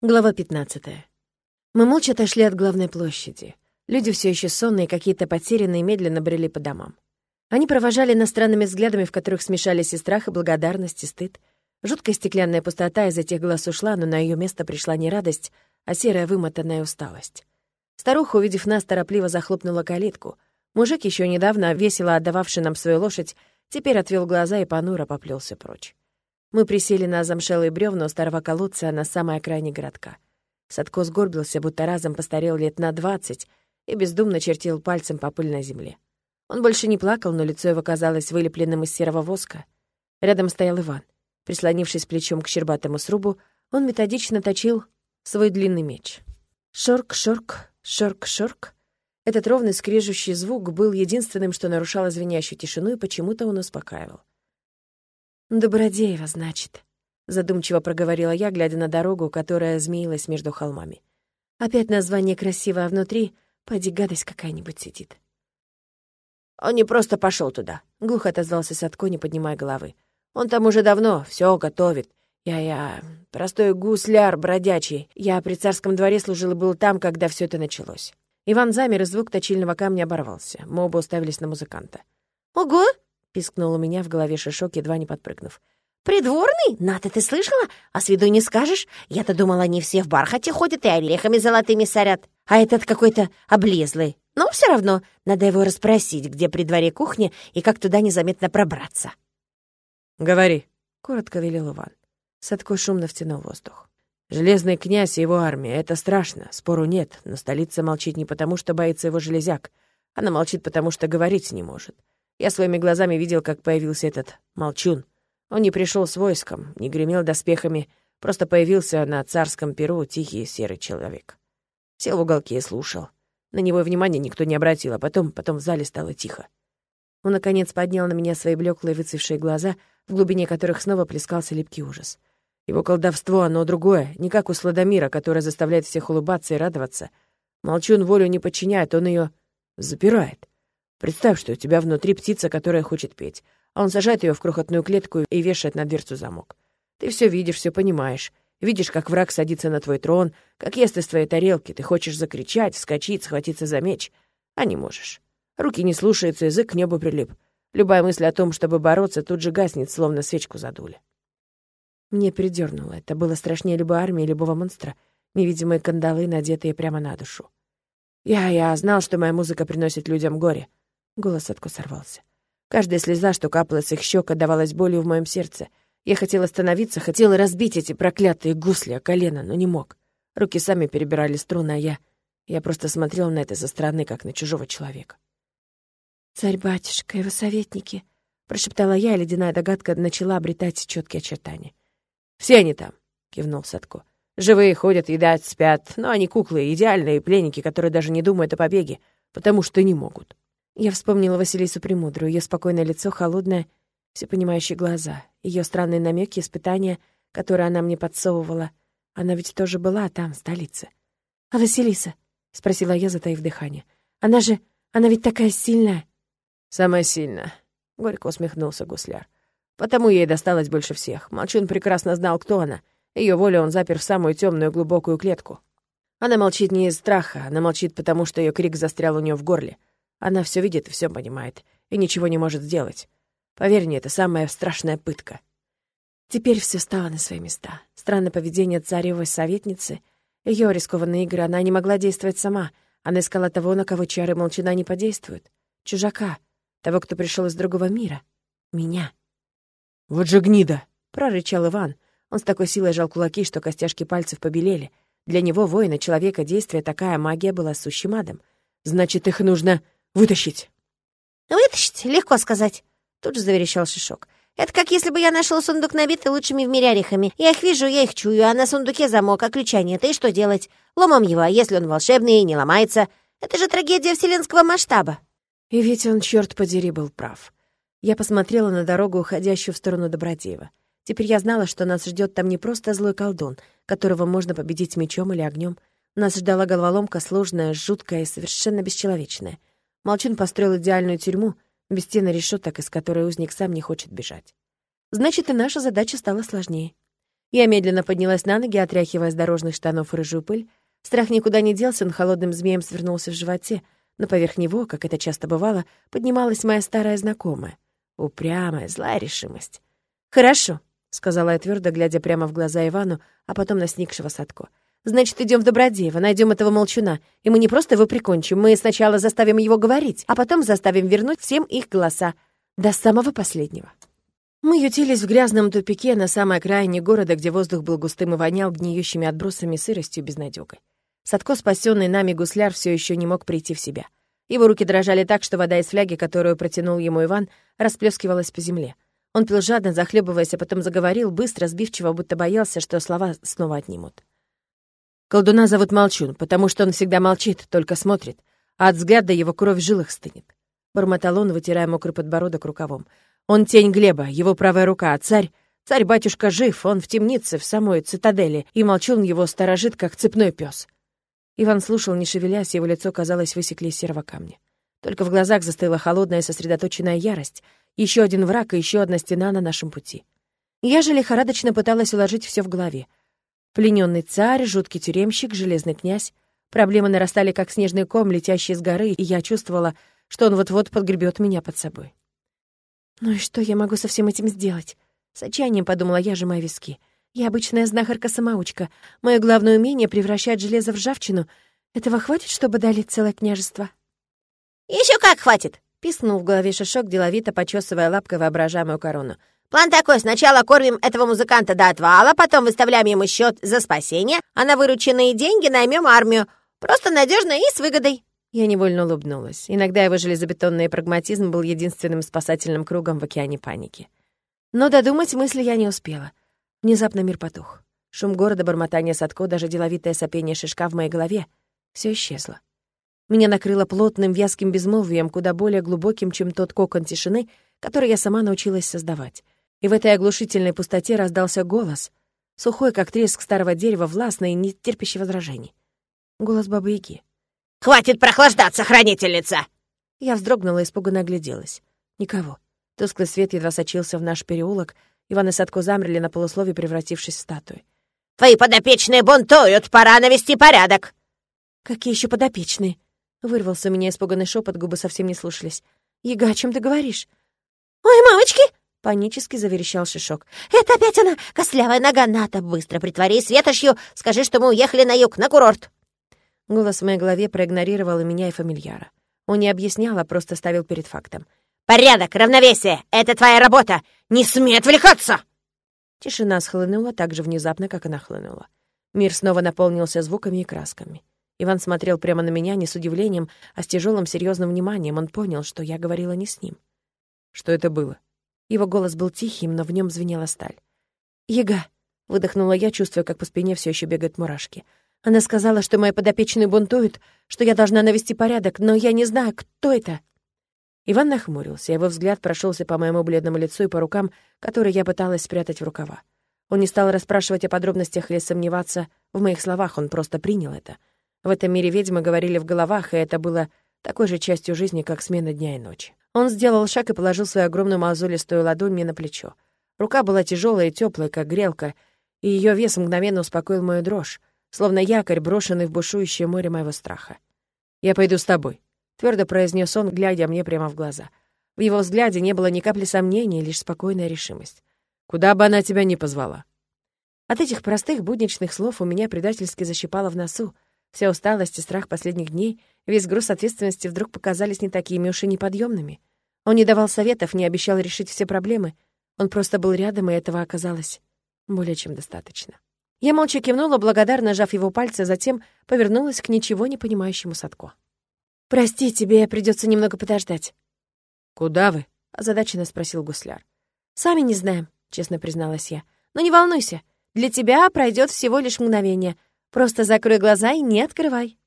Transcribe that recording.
Глава 15. Мы молча отошли от главной площади. Люди все еще сонные, какие-то потерянные, медленно брели по домам. Они провожали нас странными взглядами, в которых смешались и страх, и благодарность, и стыд. Жуткая стеклянная пустота из этих глаз ушла, но на ее место пришла не радость, а серая вымотанная усталость. Старуха, увидев нас, торопливо захлопнула калитку. Мужик, еще недавно весело отдававший нам свою лошадь, теперь отвел глаза и понуро поплелся прочь. Мы присели на замшелые бревна у старого колодца на самой окраине городка. Садко сгорбился, будто разом постарел лет на двадцать и бездумно чертил пальцем по пыльной земле. Он больше не плакал, но лицо его казалось вылепленным из серого воска. Рядом стоял Иван. Прислонившись плечом к щербатому срубу, он методично точил свой длинный меч. Шорк-шорк, шорк-шорк. Этот ровный скрежущий звук был единственным, что нарушало звенящую тишину, и почему-то он успокаивал. «Добродеева, значит», — задумчиво проговорила я, глядя на дорогу, которая змеилась между холмами. «Опять название красивое, а внутри, поди, гадость какая-нибудь сидит». «Он не просто пошел туда», — глухо отозвался Садко, не поднимая головы. «Он там уже давно все готовит. Я-я... Простой гусляр бродячий. Я при царском дворе служил и был там, когда все это началось». Иван замер, и звук точильного камня оборвался. Мы оба уставились на музыканта. «Ого!» — пискнул у меня в голове шишок, едва не подпрыгнув. «Придворный? Ната, ты слышала? А с виду не скажешь? Я-то думала, они все в бархате ходят и орехами золотыми сорят. А этот какой-то облезлый. Но все равно надо его расспросить, где при дворе кухня и как туда незаметно пробраться». «Говори», — коротко велел Иван. Садко шумно втянул воздух. «Железный князь и его армия — это страшно, спору нет, но столица молчит не потому, что боится его железяк. Она молчит потому, что говорить не может. Я своими глазами видел, как появился этот молчун. Он не пришел с войском, не гремел доспехами, просто появился на царском перу тихий серый человек. Сел в уголке и слушал. На него внимания никто не обратил, а потом, потом в зале стало тихо. Он, наконец, поднял на меня свои блеклые выцвевшие глаза, в глубине которых снова плескался липкий ужас. Его колдовство, оно другое, не как у Сладомира, который заставляет всех улыбаться и радоваться. Молчун волю не подчиняет, он ее запирает. Представь, что у тебя внутри птица, которая хочет петь, а он сажает ее в крохотную клетку и вешает на дверцу замок. Ты все видишь, все понимаешь. Видишь, как враг садится на твой трон, как ест из твоей тарелки. Ты хочешь закричать, вскочить, схватиться за меч, а не можешь. Руки не слушаются, язык к небу прилип. Любая мысль о том, чтобы бороться, тут же гаснет, словно свечку задули. Мне передернуло. Это было страшнее любой армии, любого монстра. Невидимые кандалы, надетые прямо на душу. Я, я знал, что моя музыка приносит людям горе. Голос Садко сорвался. Каждая слеза, что капала с их щек, отдавалась болью в моем сердце. Я хотел остановиться, хотел разбить эти проклятые гусли о колено, но не мог. Руки сами перебирали струны, а я... Я просто смотрел на это со стороны, как на чужого человека. «Царь-батюшка, его советники», — прошептала я, и ледяная догадка начала обретать четкие очертания. «Все они там», — кивнул Садко. «Живые ходят, едят, спят, но они куклы, идеальные пленники, которые даже не думают о побеге, потому что не могут». Я вспомнила Василису Премудрую, ее спокойное лицо, холодное, всепонимающие глаза, ее странные намеки, испытания, которые она мне подсовывала. Она ведь тоже была там, в столице. «А Василиса?» — спросила я, затаив дыхание. «Она же... Она ведь такая сильная!» «Самая сильная», — горько усмехнулся гусляр. «Потому ей досталось больше всех. Молчун прекрасно знал, кто она. Ее волю он запер в самую темную глубокую клетку. Она молчит не из страха, она молчит, потому что ее крик застрял у нее в горле. Она все видит и все понимает, и ничего не может сделать. Поверь мне, это самая страшная пытка. Теперь все стало на свои места. Странное поведение царевой советницы, ее рискованные игры, она не могла действовать сама. Она искала того, на кого чары молчана не подействуют. Чужака, того, кто пришел из другого мира. Меня. «Вот же гнида!» — прорычал Иван. Он с такой силой жал кулаки, что костяшки пальцев побелели. Для него, воина, человека, действия такая магия была сущим адом. «Значит, их нужно Вытащить!» «Вытащить? Легко сказать!» Тут же заверещал Шишок. «Это как если бы я нашел сундук, набитый лучшими в мире орехами. Я их вижу, я их чую, а на сундуке замок, а ключа нет. И что делать? Ломом его, а если он волшебный и не ломается? Это же трагедия вселенского масштаба!» И ведь он, черт подери, был прав. Я посмотрела на дорогу, уходящую в сторону Добродеева. Теперь я знала, что нас ждет там не просто злой колдун, которого можно победить мечом или огнем. Нас ждала головоломка сложная, жуткая и совершенно бесчеловечная. Молчун построил идеальную тюрьму, без стены решеток, из которой узник сам не хочет бежать. Значит, и наша задача стала сложнее. Я медленно поднялась на ноги, отряхивая с дорожных штанов рыжую пыль. Страх никуда не делся, он холодным змеем свернулся в животе, но поверх него, как это часто бывало, поднималась моя старая знакомая. Упрямая, злая решимость. «Хорошо», — сказала я твердо, глядя прямо в глаза Ивану, а потом на сникшего Садко. «Значит, идем в Добродеево, найдем этого молчуна, и мы не просто его прикончим, мы сначала заставим его говорить, а потом заставим вернуть всем их голоса. До самого последнего». Мы ютились в грязном тупике на самой окраине города, где воздух был густым и вонял гниющими отбросами сыростью безнадёгой. Садко, спасенный нами гусляр, все еще не мог прийти в себя. Его руки дрожали так, что вода из фляги, которую протянул ему Иван, расплескивалась по земле. Он пил жадно, захлебываясь, а потом заговорил, быстро, сбивчиво, будто боялся, что слова снова отнимут. Колдуна зовут Молчун, потому что он всегда молчит, только смотрит, а от взгляда его кровь в жилах стынет. Бормотал он, вытирая мокрый подбородок рукавом. Он тень Глеба, его правая рука, а царь... Царь-батюшка жив, он в темнице, в самой цитадели, и молчун его сторожит, как цепной пес. Иван слушал, не шевелясь, его лицо, казалось, высекли из серого камня. Только в глазах застыла холодная сосредоточенная ярость. Еще один враг и еще одна стена на нашем пути. Я же лихорадочно пыталась уложить все в голове. Плененный царь, жуткий тюремщик, железный князь. Проблемы нарастали, как снежный ком, летящий с горы, и я чувствовала, что он вот-вот подгребет меня под собой. «Ну и что я могу со всем этим сделать?» С отчаянием подумала я, сжимая виски. «Я обычная знахарка-самоучка. Мое главное умение — превращать железо в ржавчину. Этого хватит, чтобы дали целое княжество?» Еще как хватит!» — пискнул в голове Шишок, деловито почесывая лапкой воображаемую корону. «План такой. Сначала кормим этого музыканта до отвала, потом выставляем ему счет за спасение, а на вырученные деньги наймем армию. Просто надежно и с выгодой». Я невольно улыбнулась. Иногда его железобетонный прагматизм был единственным спасательным кругом в океане паники. Но додумать мысли я не успела. Внезапно мир потух. Шум города, бормотание Садко, даже деловитое сопение шишка в моей голове — все исчезло. Меня накрыло плотным вязким безмолвием, куда более глубоким, чем тот кокон тишины, который я сама научилась создавать. И в этой оглушительной пустоте раздался голос, сухой, как треск старого дерева, властный и не терпящий возражений. Голос Бабы-Яги. «Хватит прохлаждаться, хранительница!» Я вздрогнула и испуганно огляделась. Никого. Тусклый свет едва сочился в наш переулок. Иван и Садко замерли на полуслове, превратившись в статуи. «Твои подопечные бунтуют! Пора навести порядок!» «Какие еще подопечные?» Вырвался у меня испуганный шепот, губы совсем не слушались. «Яга, о чем ты говоришь?» «Ой, мамочки!» — панически заверещал Шишок. «Это опять она! Костлявая нога! Ната, быстро притвори светошью! Скажи, что мы уехали на юг, на курорт!» Голос в моей голове проигнорировал и меня, и фамильяра. Он не объяснял, а просто ставил перед фактом. «Порядок, равновесие! Это твоя работа! Не смей отвлекаться!» Тишина схлынула так же внезапно, как она хлынула. Мир снова наполнился звуками и красками. Иван смотрел прямо на меня не с удивлением, а с тяжелым серьезным вниманием. Он понял, что я говорила не с ним. Что это было? Его голос был тихим, но в нем звенела сталь. «Яга!» — выдохнула я, чувствуя, как по спине все еще бегают мурашки. Она сказала, что мои подопечные бунтуют, что я должна навести порядок, но я не знаю, кто это. Иван нахмурился, его взгляд прошелся по моему бледному лицу и по рукам, которые я пыталась спрятать в рукава. Он не стал расспрашивать о подробностях или сомневаться в моих словах, он просто принял это. В этом мире ведьмы говорили в головах, и это было такой же частью жизни, как смена дня и ночи. Он сделал шаг и положил свою огромную мозолистую ладонь мне на плечо. Рука была тяжелая и теплая, как грелка, и ее вес мгновенно успокоил мою дрожь словно якорь, брошенный в бушующее море моего страха. «Я пойду с тобой», — твердо произнес он, глядя мне прямо в глаза. В его взгляде не было ни капли сомнения, лишь спокойная решимость. «Куда бы она тебя ни позвала». От этих простых будничных слов у меня предательски защипало в носу. Вся усталость и страх последних дней, весь груз ответственности вдруг показались не такими уж и неподъемными. Он не давал советов, не обещал решить все проблемы. Он просто был рядом, и этого оказалось более чем достаточно. Я молча кивнула, благодарно жав его пальцы, затем повернулась к ничего не понимающему Садко. «Прости, тебе придется немного подождать». «Куда вы?» — озадаченно спросил гусляр. «Сами не знаем», — честно призналась я. «Но не волнуйся, для тебя пройдет всего лишь мгновение. Просто закрой глаза и не открывай».